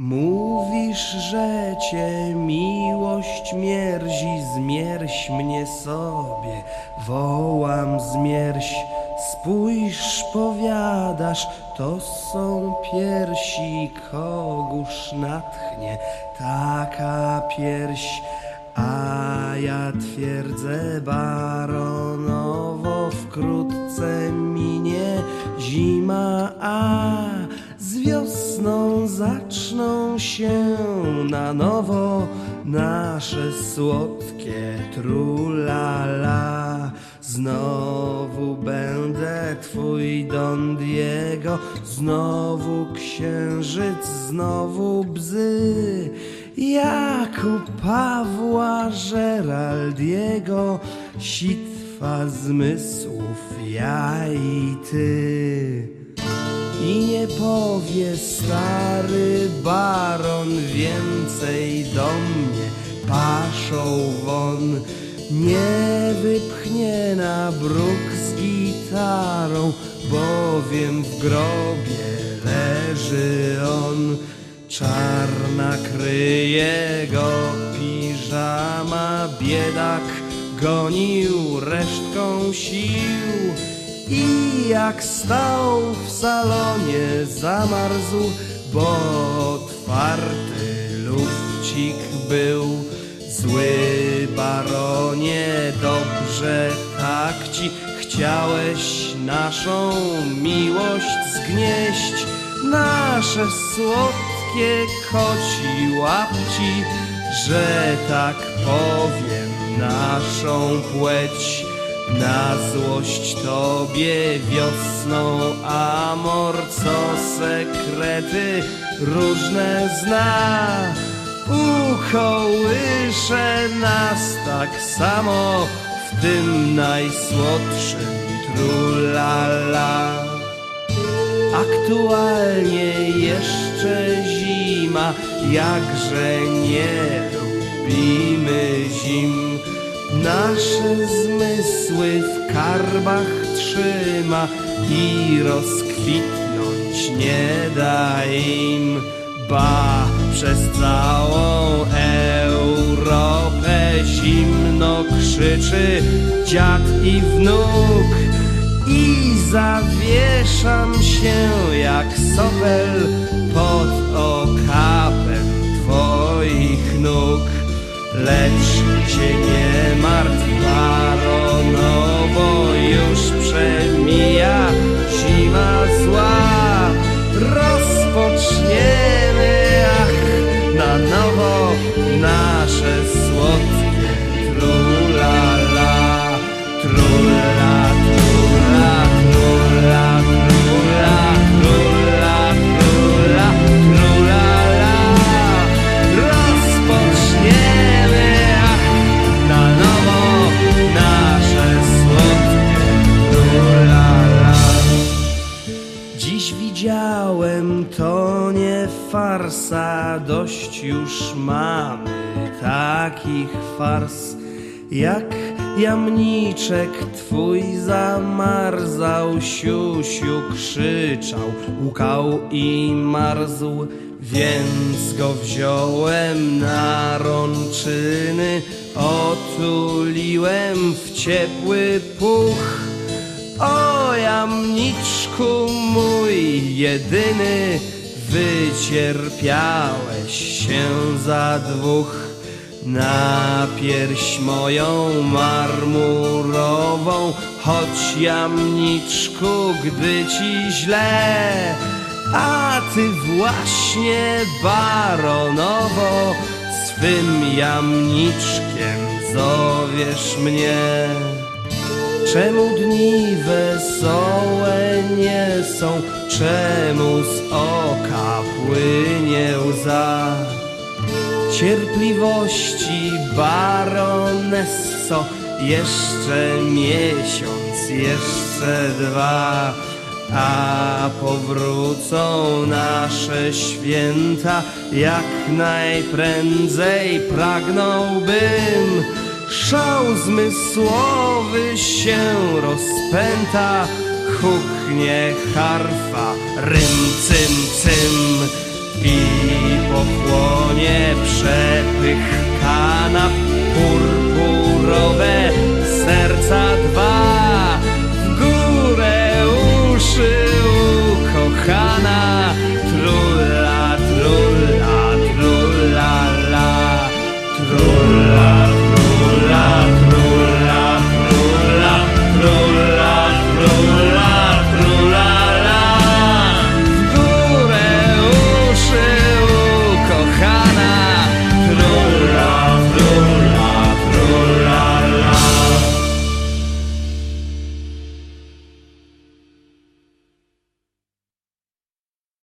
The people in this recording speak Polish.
Mówisz, że cię miłość mierzi, zmierź mnie sobie, wołam zmierź. Spójrz, powiadasz, to są piersi, kogóż natchnie taka pierś. A ja twierdzę baronowo, wkrótce minie zima, a z wiosną zaczną się na nowo nasze słodkie trulala. Znowu będę twój Don Diego, znowu księżyc, znowu bzy. Jak u Pawła Geraldiego, sitwa zmysłów, ja i ty. I nie powie stary baron więcej do mnie paszą won. Nie wypchnie na bruk z gitarą, bowiem w grobie leży on. Czarna kryje go piżama, biedak gonił resztką sił. I jak stał w salonie zamarzł, bo otwarty lufcik był. Zły baronie, dobrze tak ci chciałeś naszą miłość zgnieść, nasze słodkie koci łapci, że tak powiem naszą płeć. Na złość tobie wiosną amor, co sekrety różne zna. Ukołysze nas tak samo w tym najsłodszym trulala. Aktualnie jeszcze zima, jakże nie lubimy. Nasze zmysły w karbach trzyma i rozkwitnąć nie da im. Ba, przez całą Europę zimno krzyczy dziad i wnuk i zawieszam się jak sopel pod okapem twoich nóg. Lecz się nie martw, baronowo już przemija zima zła. Rozpoczniemy, ach, na nowo nasze farsa, dość już mamy takich fars. Jak jamniczek twój zamarzał, siusiu krzyczał, łukał i marzł. Więc go wziąłem na rączyny, otuliłem w ciepły puch. O jamniczku mój jedyny, wycierpiałeś się za dwóch. Na pierś moją marmurową, choć jamniczku, gdy ci źle, a ty właśnie baronowo swym jamniczkiem zowiesz mnie. Czemu dni wesołe nie są? Czemu z Cierpliwości baronesso. Jeszcze miesiąc, jeszcze dwa A powrócą nasze święta. Jak najprędzej pragnąłbym Szał zmysłowy się rozpęta. Huknie harfa, rym, cym, cym I pochłonie przepych kanap purpurowe